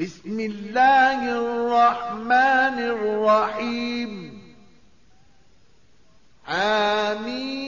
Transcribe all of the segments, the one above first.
بسم الله الرحمن الرحيم. آمين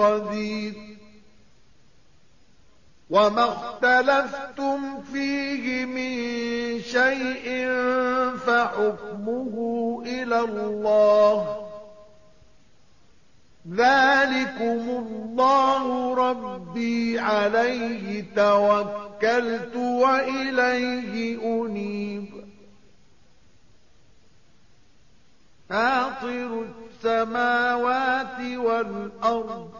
قدير وما اختلفتم فيه من شيء فحكمه إلى الله. ذلكم الله ربي عليه توكلت وإليه أنيب. فاطر السماوات والأرض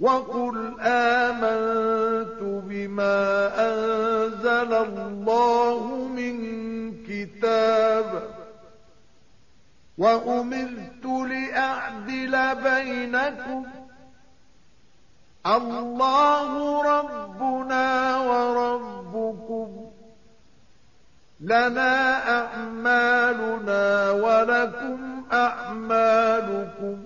وقل آمنت بما أنزل الله من كتاب وأمرت لأعدل بينكم الله ربنا وربكم لنا أعمالنا ولكم أعمالكم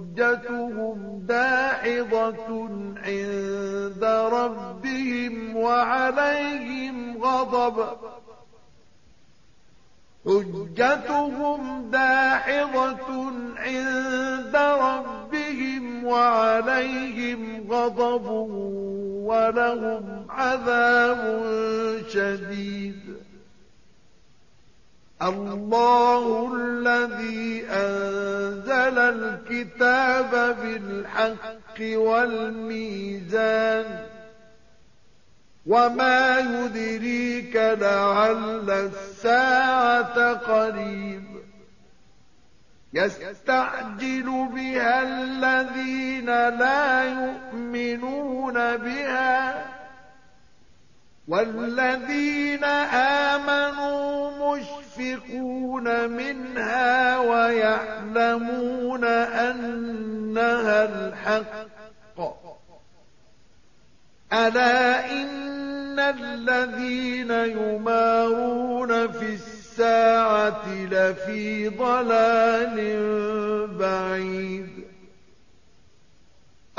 حجتهم داحضة عند ربهم وعليهم غضب. حجتهم داحضة عند ربهم وعليهم غضب ولهم عذاب شديد. الله الذي أنزل الكتاب بالحق والميزان وما يدريك لعل الساعة قريب يستعجل بها الذين لا يؤمنون بها والذين آمنوا مشفقون منها ويعلمون أنها الحق. ألا إن الذين يمارون في الساعة لفي ضلال بعيد.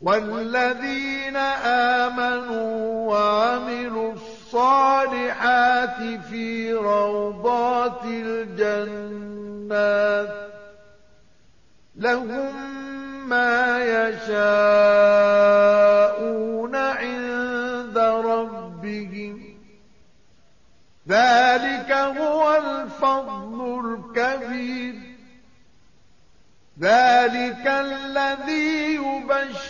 والذين آمنوا وعملوا الصالحات في روضات الجنات لهم ما يشاءون عند ربهم. ذلك هو الفضل الكبير. ذلك الذي يبشر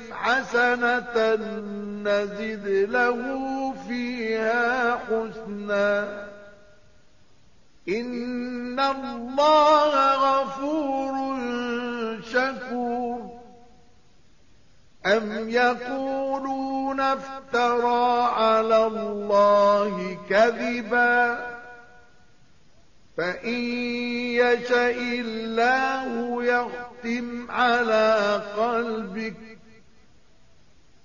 حسنة نزد له فيها حسنا. إن الله غفور شكور. أم يقولون افترى على الله كذبا؟ فإن يشاء الله يختم على قلبك.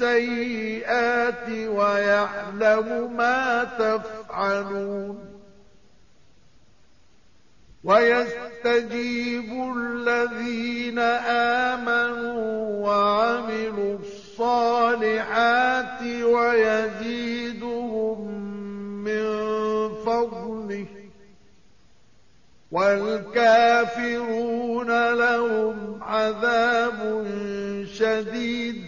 السيئات ويعلم ما تفعلون ويستجيب الذين آمنوا وعملوا الصالحات ويزيدهم من فضله والكافرون لهم عذاب شديد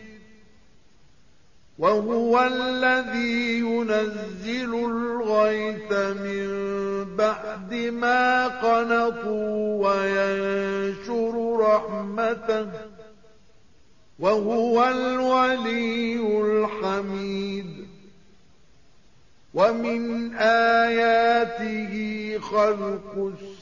وهو الذي ينزل الغيث من بعد ما قنطوا وينشر رحمته. وهو الولي الحميد. ومن آياته خلق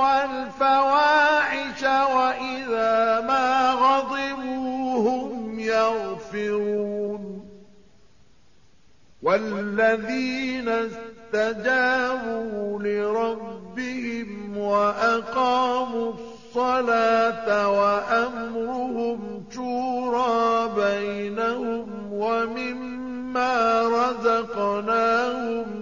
والفواحش وإذا ما غضبوا هم يغفرون. والذين استجابوا لربهم وأقاموا الصلاة وأمرهم شورى بينهم ومما رزقناهم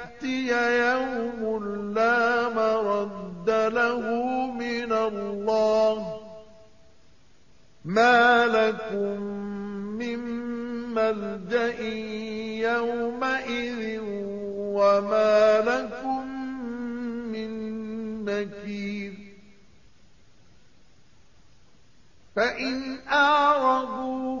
يوم لا مرد له من الله. ما لكم من ملجأ يومئذ وما لكم من نكير. فإن أعرضوا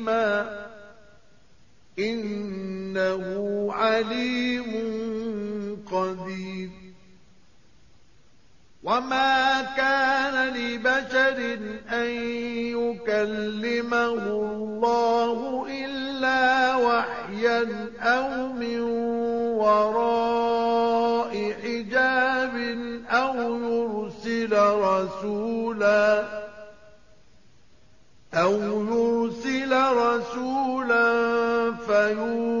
وما كان لبشر أن يكلمه الله إلا وحيا أو من وراء حجاب أو يرسل رسولا أو يرسل رسولا فيوحي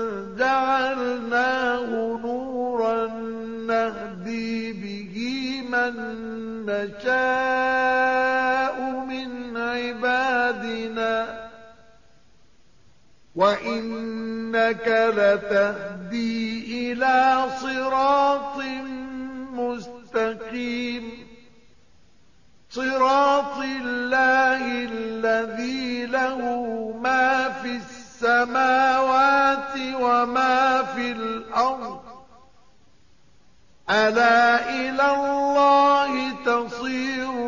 من نشاء من عبادنا وإنك لتهدي إلى صراط مستقيم. صراط الله الذي له ما في السماوات وما في الأرض. ألا إلى الله تصير